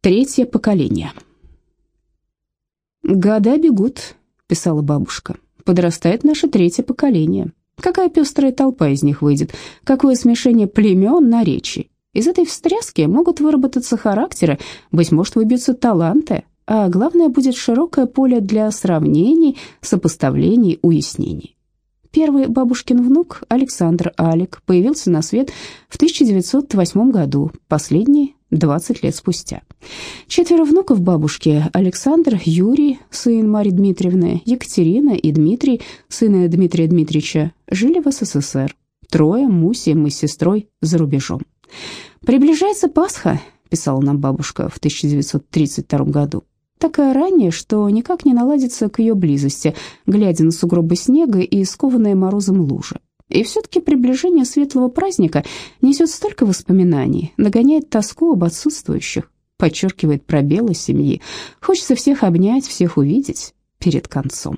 Третье поколение. «Года бегут», — писала бабушка. «Подрастает наше третье поколение. Какая пестрая толпа из них выйдет, какое смешение племен, наречий. Из этой встряски могут выработаться характеры, быть может, выбьются таланты, а главное будет широкое поле для сравнений, сопоставлений, уяснений. Первый бабушкин внук, Александр Алик, появился на свет в 1908 году, последний 20 лет спустя. Четверо внуков бабушки – Александр, Юрий, сын Марии Дмитриевны, Екатерина и Дмитрий, сына Дмитрия Дмитриевича, жили в СССР. Трое, Муси, мы с сестрой, за рубежом. «Приближается Пасха», – писала нам бабушка в 1932 году. Такая ранняя, что никак не наладится к ее близости, глядя на сугробы снега и скованные морозом лужи. И все-таки приближение светлого праздника несет столько воспоминаний, нагоняет тоску об отсутствующих, подчеркивает пробелы семьи. Хочется всех обнять, всех увидеть перед концом.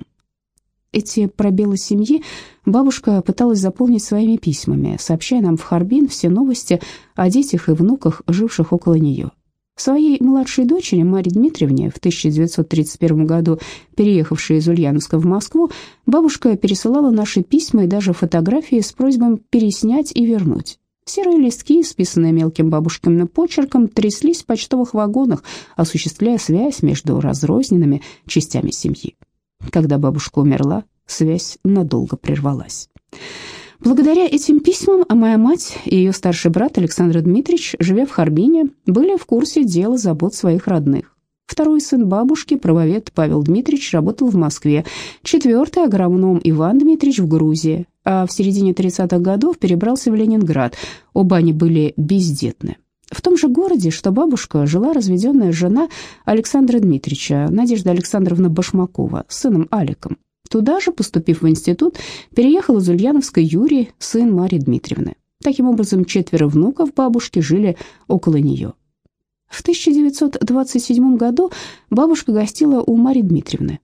Эти пробелы семьи бабушка пыталась заполнить своими письмами, сообщая нам в Харбин все новости о детях и внуках, живших около нее. Своей младшей дочери Марии Дмитриевне в 1931 году, переехавшей из Ульяновска в Москву, бабушка пересылала наши письма и даже фотографии с просьбой переснять и вернуть. Серые листки, списанные мелким бабушкиным почерком, тряслись в почтовых вагонах, осуществляя связь между разрозненными частями семьи. Когда бабушка умерла, связь надолго прервалась. Благодаря этим письмам а моя мать и ее старший брат Александр Дмитриевич, живя в Харбине, были в курсе дела забот своих родных. Второй сын бабушки, правовед Павел Дмитриевич, работал в Москве. Четвертый – агроном Иван Дмитриевич в Грузии. А в середине 30-х годов перебрался в Ленинград. Оба они были бездетны. В том же городе, что бабушка, жила разведенная жена Александра Дмитриевича, Надежда Александровна Башмакова, с сыном Аликом. Туда же, поступив в институт, переехал из Ульяновска Юрий, сын Марии Дмитриевны. Таким образом, четверо внуков бабушки жили около нее. В 1927 году бабушка гостила у Марии Дмитриевны.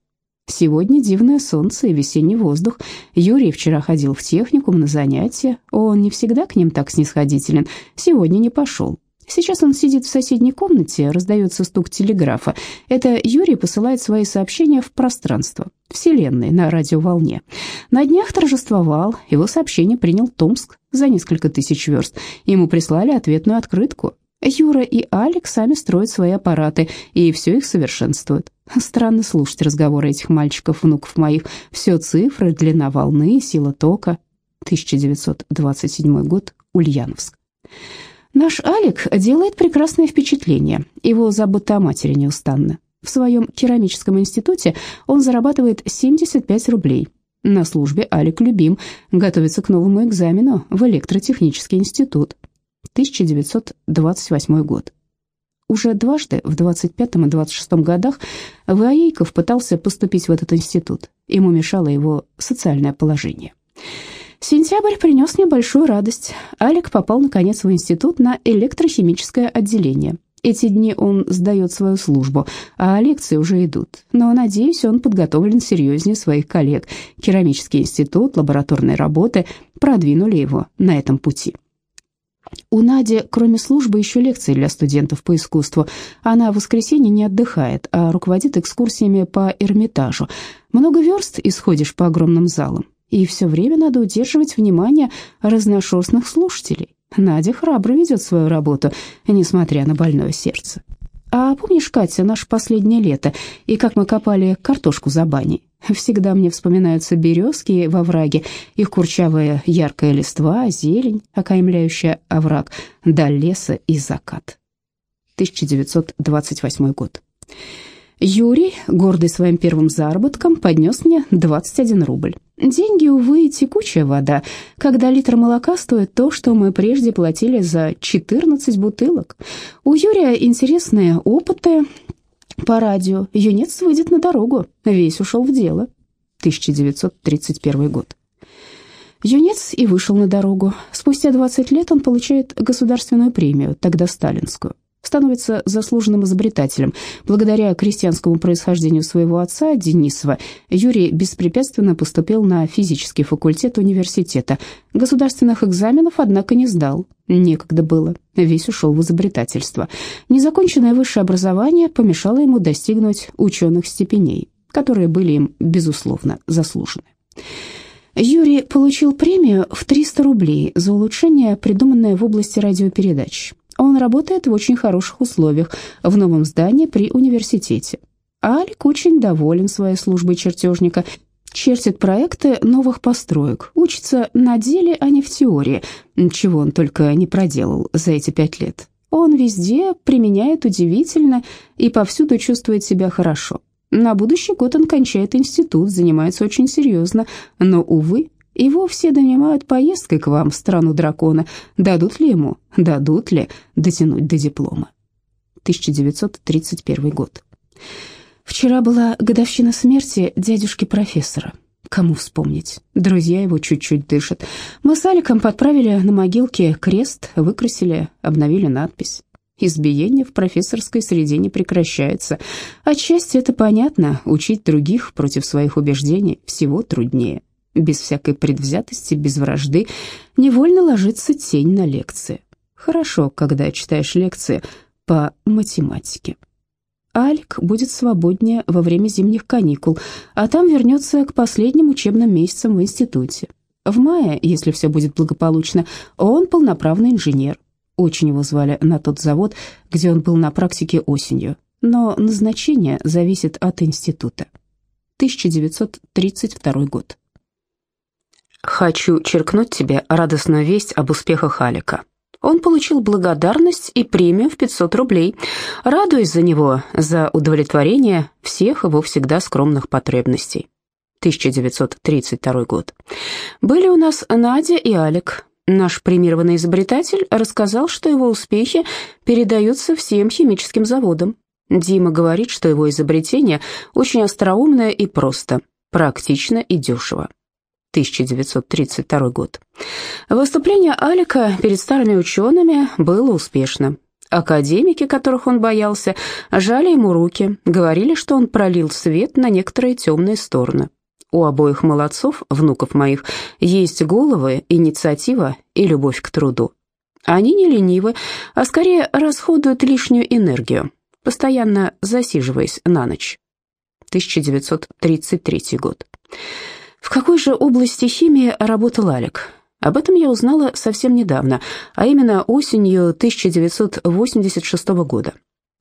Сегодня дивное солнце и весенний воздух. Юрий вчера ходил в техникум на занятия. Он не всегда к ним так снисходителен. Сегодня не пошел. Сейчас он сидит в соседней комнате, раздается стук телеграфа. Это Юрий посылает свои сообщения в пространство, Вселенной, на радиоволне. На днях торжествовал, его сообщение принял Томск за несколько тысяч верст. Ему прислали ответную открытку. Юра и Алекс сами строят свои аппараты, и все их совершенствуют. Странно слушать разговоры этих мальчиков, внуков моих. Все цифры, длина волны, сила тока. 1927 год, Ульяновск. Наш Алик делает прекрасное впечатление. Его забота о матери неустанна. В своем керамическом институте он зарабатывает 75 рублей. На службе Алик любим, готовится к новому экзамену в электротехнический институт. 1928 год. Уже дважды, в 25 и 26 годах, Ваейков пытался поступить в этот институт. Ему мешало его социальное положение. Сентябрь принес мне большую радость. Алик попал, наконец, в институт на электрохимическое отделение. Эти дни он сдает свою службу, а лекции уже идут. Но, надеюсь, он подготовлен серьезнее своих коллег. Керамический институт, лабораторные работы продвинули его на этом пути. У Нади, кроме службы, еще лекции для студентов по искусству. Она в воскресенье не отдыхает, а руководит экскурсиями по Эрмитажу. Много верст исходишь по огромным залам и все время надо удерживать внимание разношерстных слушателей. Надя храбро ведет свою работу, несмотря на больное сердце. А помнишь, Катя, наше последнее лето, и как мы копали картошку за баней? Всегда мне вспоминаются березки во враге, их курчавая яркая листва, зелень, окаймляющая овраг, даль леса и закат. 1928 год. Юрий, гордый своим первым заработком, поднес мне 21 рубль. Деньги, увы, текучая вода, когда литр молока стоит то, что мы прежде платили за 14 бутылок. У Юрия интересные опыты по радио. Юнец выйдет на дорогу, весь ушел в дело. 1931 год. Юнец и вышел на дорогу. Спустя 20 лет он получает государственную премию, тогда сталинскую. Становится заслуженным изобретателем. Благодаря крестьянскому происхождению своего отца, Денисова, Юрий беспрепятственно поступил на физический факультет университета. Государственных экзаменов, однако, не сдал. Некогда было, весь ушел в изобретательство. Незаконченное высшее образование помешало ему достигнуть ученых степеней, которые были им, безусловно, заслужены. Юрий получил премию в 300 рублей за улучшение, придуманное в области радиопередач. Он работает в очень хороших условиях в новом здании при университете. Алик очень доволен своей службой чертежника, чертит проекты новых построек, учится на деле, а не в теории, чего он только не проделал за эти пять лет. Он везде применяет удивительно и повсюду чувствует себя хорошо. На будущий год он кончает институт, занимается очень серьезно, но, увы, его все донимают поездкой к вам в страну дракона. Дадут ли ему, дадут ли дотянуть до диплома? 1931 год. Вчера была годовщина смерти дядюшки-профессора. Кому вспомнить? Друзья его чуть-чуть дышат. Мы с Аликом подправили на могилке крест, выкрасили, обновили надпись. Избиение в профессорской среде не прекращается. Отчасти это понятно, учить других против своих убеждений всего труднее. Без всякой предвзятости, без вражды, невольно ложится тень на лекции. Хорошо, когда читаешь лекции по математике. Алик будет свободнее во время зимних каникул, а там вернется к последним учебным месяцам в институте. В мае, если все будет благополучно, он полноправный инженер. Очень его звали на тот завод, где он был на практике осенью, но назначение зависит от института. 1932 год. Хочу черкнуть тебе радостную весть об успехах Алика. Он получил благодарность и премию в 500 рублей. Радуюсь за него, за удовлетворение всех его всегда скромных потребностей. 1932 год. Были у нас Надя и Алик. Наш премированный изобретатель рассказал, что его успехи передаются всем химическим заводам. Дима говорит, что его изобретение очень остроумное и просто, практично и дешево. 1932 год. Выступление Алика перед старыми учеными было успешным. Академики, которых он боялся, жали ему руки, говорили, что он пролил свет на некоторые темные стороны. У обоих молодцов, внуков моих, есть головы, инициатива и любовь к труду. Они не ленивы, а скорее расходуют лишнюю энергию, постоянно засиживаясь на ночь. 1933 год. В какой же области химии работал Алик? Об этом я узнала совсем недавно, а именно осенью 1986 года.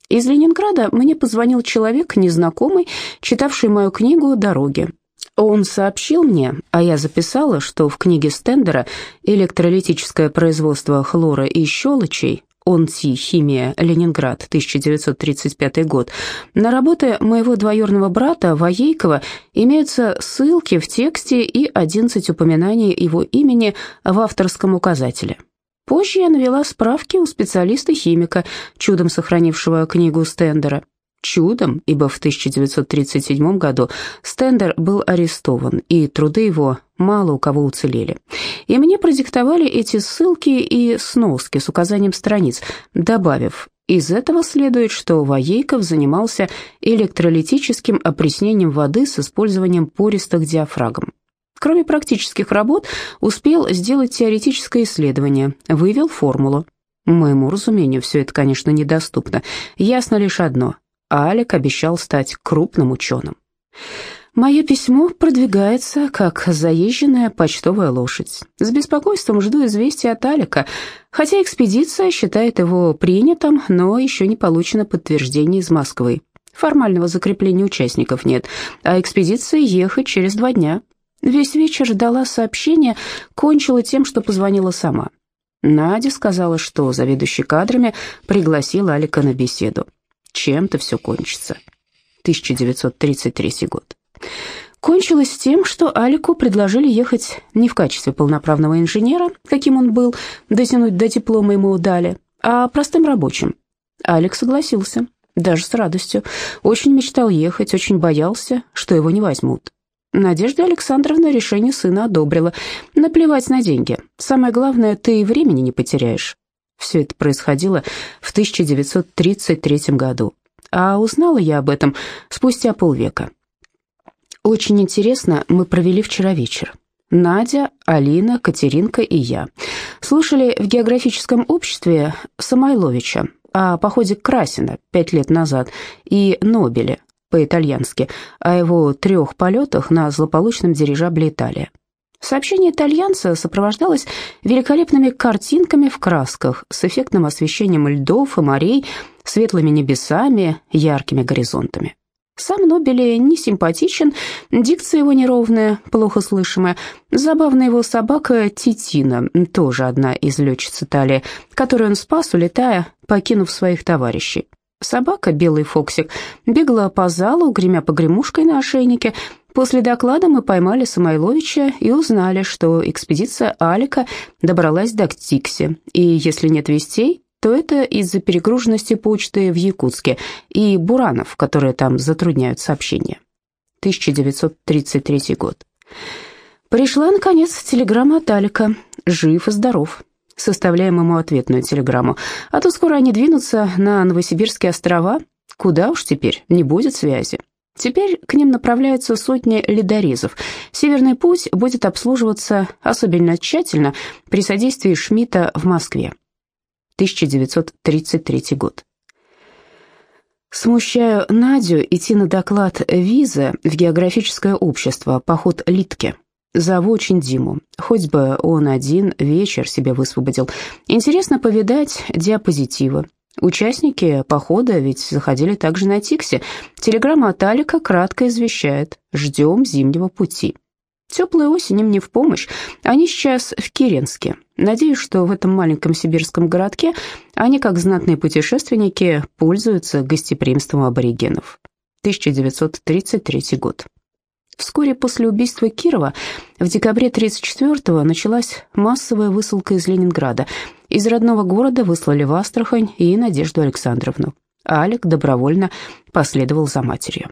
Из Ленинграда мне позвонил человек, незнакомый, читавший мою книгу «Дороги». Он сообщил мне, а я записала, что в книге Стендера «Электролитическое производство хлора и щелочей» ОНТИ «Химия. Ленинград. 1935 год». На работы моего двоюродного брата Воейкова имеются ссылки в тексте и 11 упоминаний его имени в авторском указателе. Позже я навела справки у специалиста-химика, чудом сохранившего книгу Стендера чудом, ибо в 1937 году Стендер был арестован, и труды его мало у кого уцелели. И мне продиктовали эти ссылки и сноски с указанием страниц, добавив из этого следует, что Воейков занимался электролитическим опреснением воды с использованием пористых диафрагм. Кроме практических работ, успел сделать теоретическое исследование, вывел формулу. Моему разумению, все это, конечно, недоступно. Ясно лишь одно Алик обещал стать крупным ученым. Мое письмо продвигается, как заезженная почтовая лошадь. С беспокойством жду известия от Алика, хотя экспедиция считает его принятым, но еще не получено подтверждение из Москвы. Формального закрепления участников нет, а экспедиция ехать через два дня. Весь вечер ждала сообщения, кончила тем, что позвонила сама. Надя сказала, что заведующий кадрами пригласил Алика на беседу чем-то все кончится. 1933 год. Кончилось тем, что Алику предложили ехать не в качестве полноправного инженера, каким он был, дотянуть до диплома ему дали, а простым рабочим. Алик согласился, даже с радостью. Очень мечтал ехать, очень боялся, что его не возьмут. Надежда Александровна решение сына одобрила. Наплевать на деньги. Самое главное, ты времени не потеряешь. Все это происходило в 1933 году, а узнала я об этом спустя полвека. Очень интересно мы провели вчера вечер. Надя, Алина, Катеринка и я. Слушали в географическом обществе Самойловича о походе Красина пять лет назад и Нобеле по-итальянски, о его трех полетах на злополучном дирижабле «Италия». Сообщение итальянца сопровождалось великолепными картинками в красках с эффектным освещением льдов и морей, светлыми небесами, яркими горизонтами. Сам Нобели не симпатичен, дикция его неровная, плохо слышимая. Забавная его собака Титина, тоже одна из летчиц Италии, которую он спас, улетая, покинув своих товарищей. Собака, белый фоксик, бегала по залу, гремя погремушкой на ошейнике. После доклада мы поймали Самойловича и узнали, что экспедиция Алика добралась до Ктикси, и если нет вестей, то это из-за перегруженности почты в Якутске и буранов, которые там затрудняют сообщение. 1933 год. Пришла, наконец, телеграмма от Алика. Жив и здоров. Составляем ему ответную телеграмму. А то скоро они двинутся на Новосибирские острова. Куда уж теперь, не будет связи. Теперь к ним направляются сотни ледорезов. Северный путь будет обслуживаться особенно тщательно при содействии Шмидта в Москве. 1933 год. Смущаю Надю идти на доклад визы в географическое общество «Поход Литке». Зову очень Диму. Хоть бы он один вечер себе высвободил. Интересно повидать диапозитивы. Участники похода ведь заходили также на Тиксе. Телеграмма от Алика кратко извещает «Ждем зимнего пути». Теплая осень им не в помощь. Они сейчас в Киренске. Надеюсь, что в этом маленьком сибирском городке они, как знатные путешественники, пользуются гостеприимством аборигенов. 1933 год. Вскоре после убийства Кирова в декабре 1934-го началась массовая высылка из Ленинграда. Из родного города выслали в Астрахань и Надежду Александровну. Алик добровольно последовал за матерью.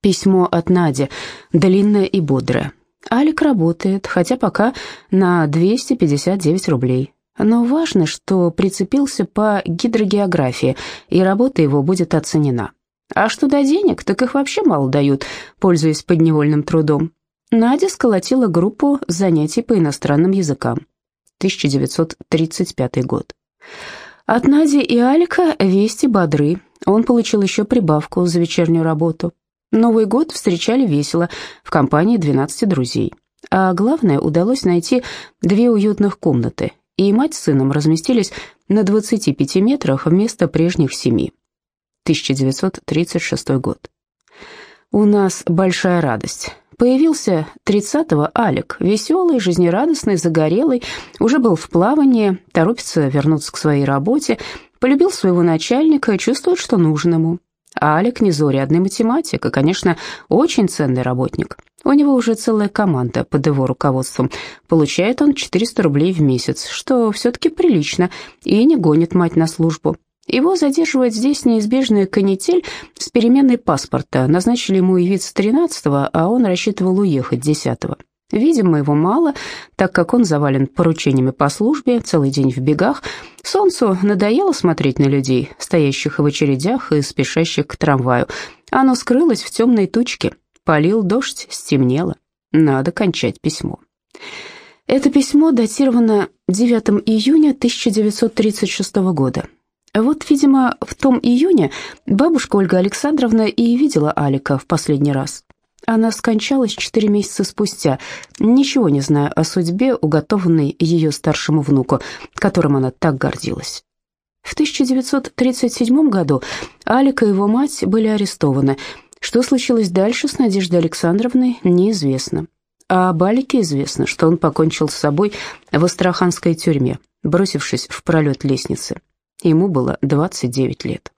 Письмо от Нади, длинное и бодрое. Алик работает, хотя пока на 259 рублей. Но важно, что прицепился по гидрогеографии, и работа его будет оценена. А что до денег, так их вообще мало дают, пользуясь подневольным трудом. Надя сколотила группу занятий по иностранным языкам. 1935 год. От Нади и Алика вести бодры. Он получил еще прибавку за вечернюю работу. Новый год встречали весело, в компании 12 друзей. А главное, удалось найти две уютных комнаты, и мать с сыном разместились на 25 метрах вместо прежних семи. 1936 год. У нас большая радость. Появился 30-го Алик, веселый, жизнерадостный, загорелый, уже был в плавании, торопится вернуться к своей работе, полюбил своего начальника, чувствует, что нужен ему. А Алик незаурядный математик и, конечно, очень ценный работник. У него уже целая команда под его руководством. Получает он 400 рублей в месяц, что все-таки прилично, и не гонит мать на службу. Его задерживает здесь неизбежная канитель с переменной паспорта. Назначили ему явиться 13-го, а он рассчитывал уехать 10-го. Видимо, его мало, так как он завален поручениями по службе, целый день в бегах. Солнцу надоело смотреть на людей, стоящих в очередях и спешащих к трамваю. Оно скрылось в темной тучке. Полил дождь, стемнело. Надо кончать письмо. Это письмо датировано 9 июня 1936 года. Вот, видимо, в том июне бабушка Ольга Александровна и видела Алика в последний раз. Она скончалась четыре месяца спустя, ничего не зная о судьбе, уготованной ее старшему внуку, которым она так гордилась. В 1937 году Алик и его мать были арестованы. Что случилось дальше с Надеждой Александровной, неизвестно. А об Алике известно, что он покончил с собой в Астраханской тюрьме, бросившись в пролет лестницы. Ему было 29 лет.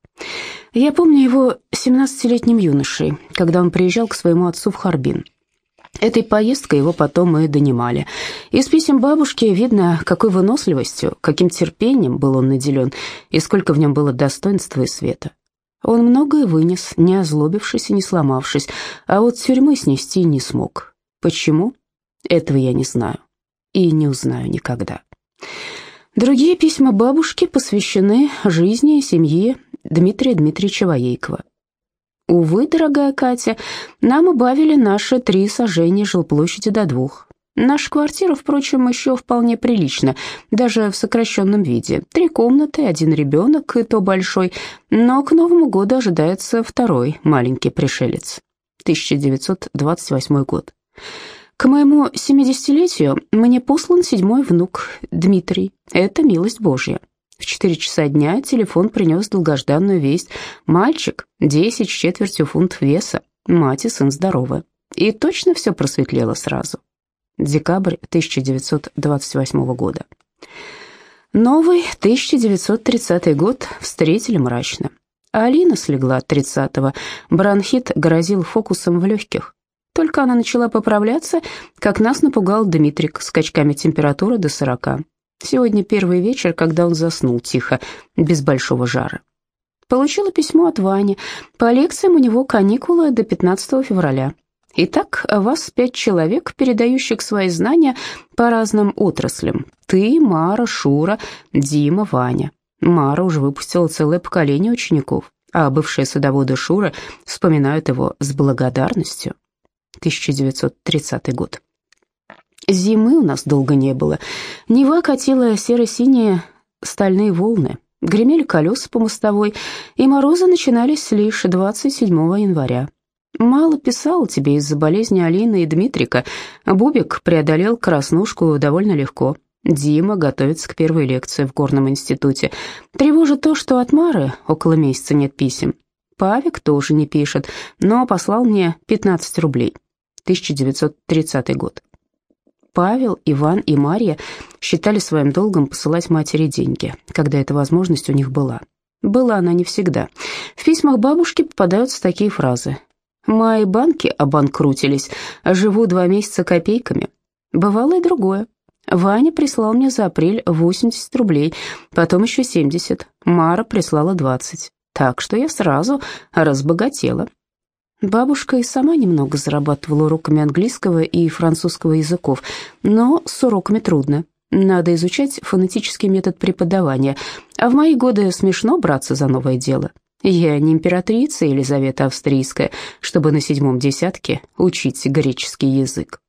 Я помню его 17-летним юношей, когда он приезжал к своему отцу в Харбин. Этой поездкой его потом и донимали. Из писем бабушки видно, какой выносливостью, каким терпением был он наделен, и сколько в нем было достоинства и света. Он многое вынес, не озлобившись и не сломавшись, а вот тюрьмы снести не смог. Почему? Этого я не знаю и не узнаю никогда. Другие письма бабушки посвящены жизни и семье Дмитрия Дмитриевича Воейкова. Увы, дорогая Катя, нам убавили наши три сажения жилплощади до двух. Наша квартира, впрочем, еще вполне прилична, даже в сокращенном виде. Три комнаты, один ребенок, и то большой, но к Новому году ожидается второй маленький пришелец. 1928 год. К моему 70-летию мне послан седьмой внук Дмитрий. Это милость Божья. В четыре часа дня телефон принес долгожданную весть. Мальчик, десять с четвертью фунтов веса, мать и сын здоровы. И точно все просветлело сразу. Декабрь 1928 года. Новый 1930 год встретили мрачно. Алина слегла 30-го, бронхит грозил фокусом в легких. Только она начала поправляться, как нас напугал Дмитрик скачками температуры до 40. Сегодня первый вечер, когда он заснул тихо, без большого жара. Получила письмо от Вани. По лекциям у него каникулы до 15 февраля. Итак, вас пять человек, передающих свои знания по разным отраслям. Ты, Мара, Шура, Дима, Ваня. Мара уже выпустила целое поколение учеников, а бывшие садоводы Шура вспоминают его с благодарностью. 1930 год. Зимы у нас долго не было. Нева катила серо-синие стальные волны, гремели колеса по мостовой, и морозы начинались лишь 27 января. Мало писал тебе из-за болезни Алины и Дмитрика. Бубик преодолел краснушку довольно легко. Дима готовится к первой лекции в горном институте. Тревожит то, что от Мары около месяца нет писем. Павик тоже не пишет, но послал мне 15 рублей. 1930 год. Павел, Иван и Мария считали своим долгом посылать матери деньги, когда эта возможность у них была. Была она не всегда. В письмах бабушки попадаются такие фразы. «Мои банки обанкрутились, а живу два месяца копейками». Бывало и другое. Ваня прислал мне за апрель 80 рублей, потом еще 70. Мара прислала 20. Так что я сразу разбогатела. Бабушка и сама немного зарабатывала уроками английского и французского языков, но с уроками трудно. Надо изучать фонетический метод преподавания, а в мои годы смешно браться за новое дело. Я не императрица Елизавета Австрийская, чтобы на седьмом десятке учить греческий язык.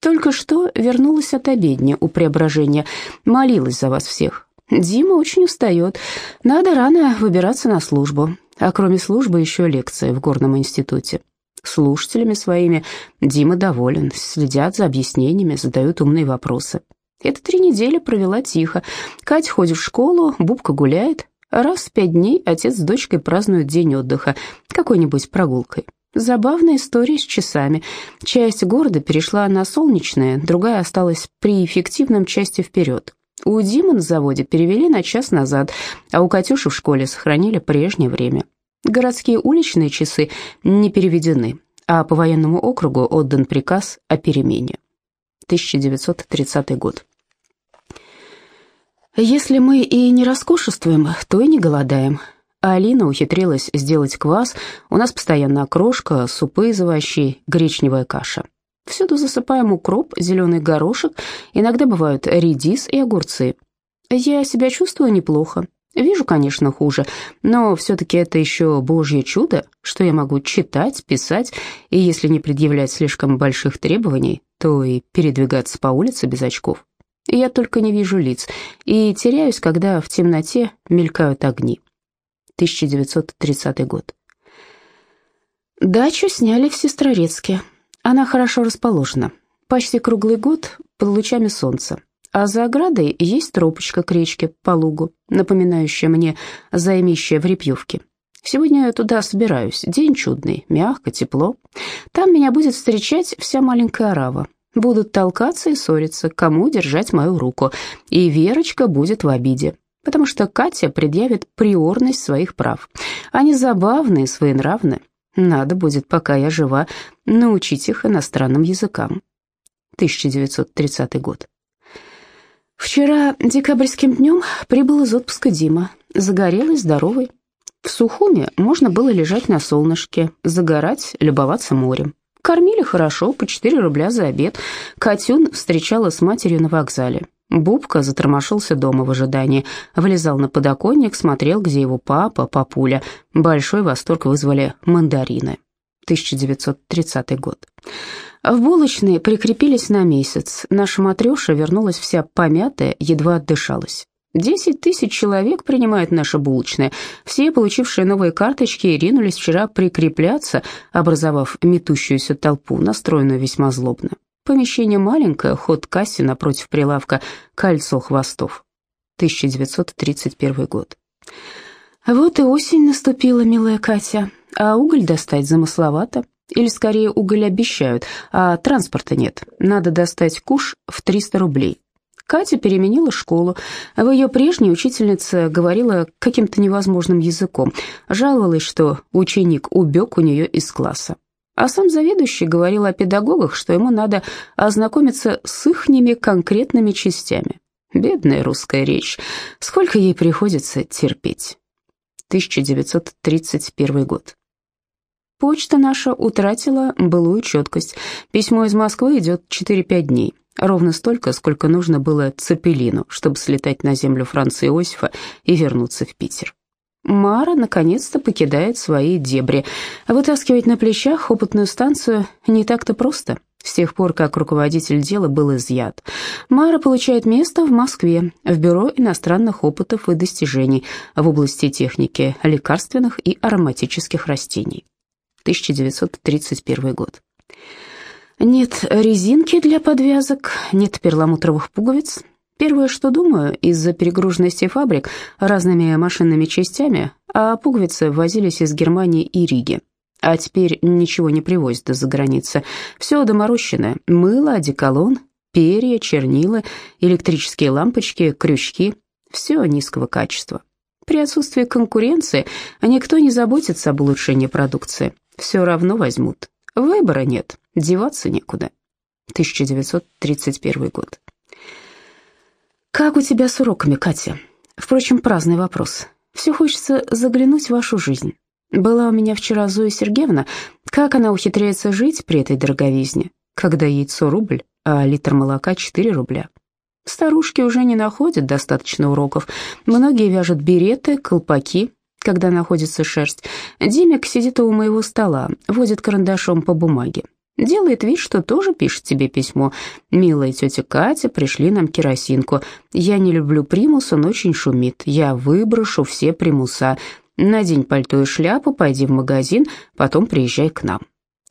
Только что вернулась от обедни у преображения, молилась за вас всех. Дима очень устает, надо рано выбираться на службу а кроме службы еще лекция в горном институте. Слушателями своими Дима доволен, следят за объяснениями, задают умные вопросы. Это три недели провела тихо. Катя ходит в школу, Бубка гуляет. Раз в пять дней отец с дочкой празднуют день отдыха, какой-нибудь прогулкой. Забавная история с часами. Часть города перешла на солнечное, другая осталась при эффективном части вперед. У Димы на заводе перевели на час назад, а у Катюши в школе сохранили прежнее время. Городские уличные часы не переведены, а по военному округу отдан приказ о перемене. 1930 год. Если мы и не роскошествуем, то и не голодаем. Алина ухитрилась сделать квас, у нас постоянно окрошка, супы из овощей, гречневая каша. Всюду засыпаем укроп, зеленый горошек, иногда бывают редис и огурцы. Я себя чувствую неплохо. Вижу, конечно, хуже, но все-таки это еще божье чудо, что я могу читать, писать, и если не предъявлять слишком больших требований, то и передвигаться по улице без очков. Я только не вижу лиц и теряюсь, когда в темноте мелькают огни. 1930 год. Дачу сняли в Сестрорецке. Она хорошо расположена, почти круглый год под лучами солнца. А за оградой есть тропочка к речке по лугу, напоминающая мне займище в Репьевке. Сегодня я туда собираюсь. День чудный, мягко, тепло. Там меня будет встречать вся маленькая орава. Будут толкаться и ссориться, кому держать мою руку. И Верочка будет в обиде, потому что Катя предъявит приорность своих прав. Они забавные, своенравны. Надо будет, пока я жива, научить их иностранным языкам. 1930 год. Вчера декабрьским днем прибыл из отпуска Дима, загорелый, здоровый. В Сухуме можно было лежать на солнышке, загорать, любоваться морем. Кормили хорошо, по 4 рубля за обед. Катюн встречала с матерью на вокзале. Бубка затормошился дома в ожидании, влезал на подоконник, смотрел, где его папа, папуля. Большой восторг вызвали мандарины. 1930 год. В булочной прикрепились на месяц. Наша матреша вернулась вся помятая, едва отдышалась. Десять тысяч человек принимает наши булочные. Все, получившие новые карточки, ринулись вчера прикрепляться, образовав метущуюся толпу, настроенную весьма злобно. Помещение маленькое, ход кассе напротив прилавка, кольцо хвостов. 1931 год. Вот и осень наступила, милая Катя, а уголь достать замысловато. Или скорее уголь обещают, а транспорта нет. Надо достать куш в 300 рублей. Катя переменила школу. В ее прежней учительница говорила каким-то невозможным языком. Жаловалась, что ученик убег у нее из класса. А сам заведующий говорил о педагогах, что ему надо ознакомиться с ихними конкретными частями. Бедная русская речь. Сколько ей приходится терпеть. 1931 год. Почта наша утратила былую четкость. Письмо из Москвы идет 4-5 дней. Ровно столько, сколько нужно было Цепелину, чтобы слетать на землю Франца Иосифа и вернуться в Питер. Мара наконец-то покидает свои дебри. Вытаскивать на плечах опытную станцию не так-то просто. С тех пор, как руководитель дела был изъят. Мара получает место в Москве, в Бюро иностранных опытов и достижений в области техники лекарственных и ароматических растений. 1931 год. Нет резинки для подвязок, нет перламутровых пуговиц, Первое, что думаю, из-за перегруженности фабрик разными машинными частями, а пуговицы возились из Германии и Риги. А теперь ничего не привозят из-за границы. Все доморощенное. Мыло, одеколон, перья, чернила, электрические лампочки, крючки. Все низкого качества. При отсутствии конкуренции никто не заботится об улучшении продукции. Все равно возьмут. Выбора нет, деваться некуда. 1931 год. «Как у тебя с уроками, Катя?» Впрочем, праздный вопрос. Все хочется заглянуть в вашу жизнь. Была у меня вчера Зоя Сергеевна. Как она ухитряется жить при этой дороговизне, когда яйцо рубль, а литр молока 4 рубля? Старушки уже не находят достаточно уроков. Многие вяжут береты, колпаки, когда находится шерсть. Димик сидит у моего стола, водит карандашом по бумаге. Делает вид, что тоже пишет тебе письмо. «Милая тетя Катя, пришли нам керосинку. Я не люблю примус, он очень шумит. Я выброшу все примуса. Надень пальто и шляпу, пойди в магазин, потом приезжай к нам».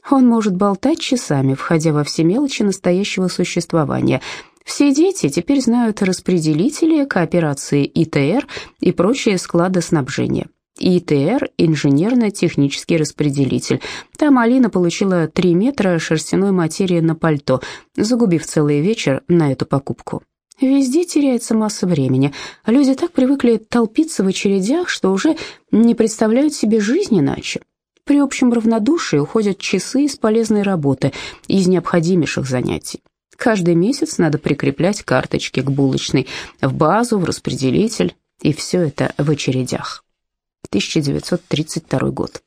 Он может болтать часами, входя во все мелочи настоящего существования. Все дети теперь знают распределители, кооперации ИТР и прочие склады снабжения. ИТР – инженерно-технический распределитель. Там Алина получила 3 метра шерстяной материи на пальто, загубив целый вечер на эту покупку. Везде теряется масса времени. Люди так привыкли толпиться в очередях, что уже не представляют себе жизнь иначе. При общем равнодушии уходят часы из полезной работы, из необходимейших занятий. Каждый месяц надо прикреплять карточки к булочной, в базу, в распределитель, и все это в очередях. 1932 год.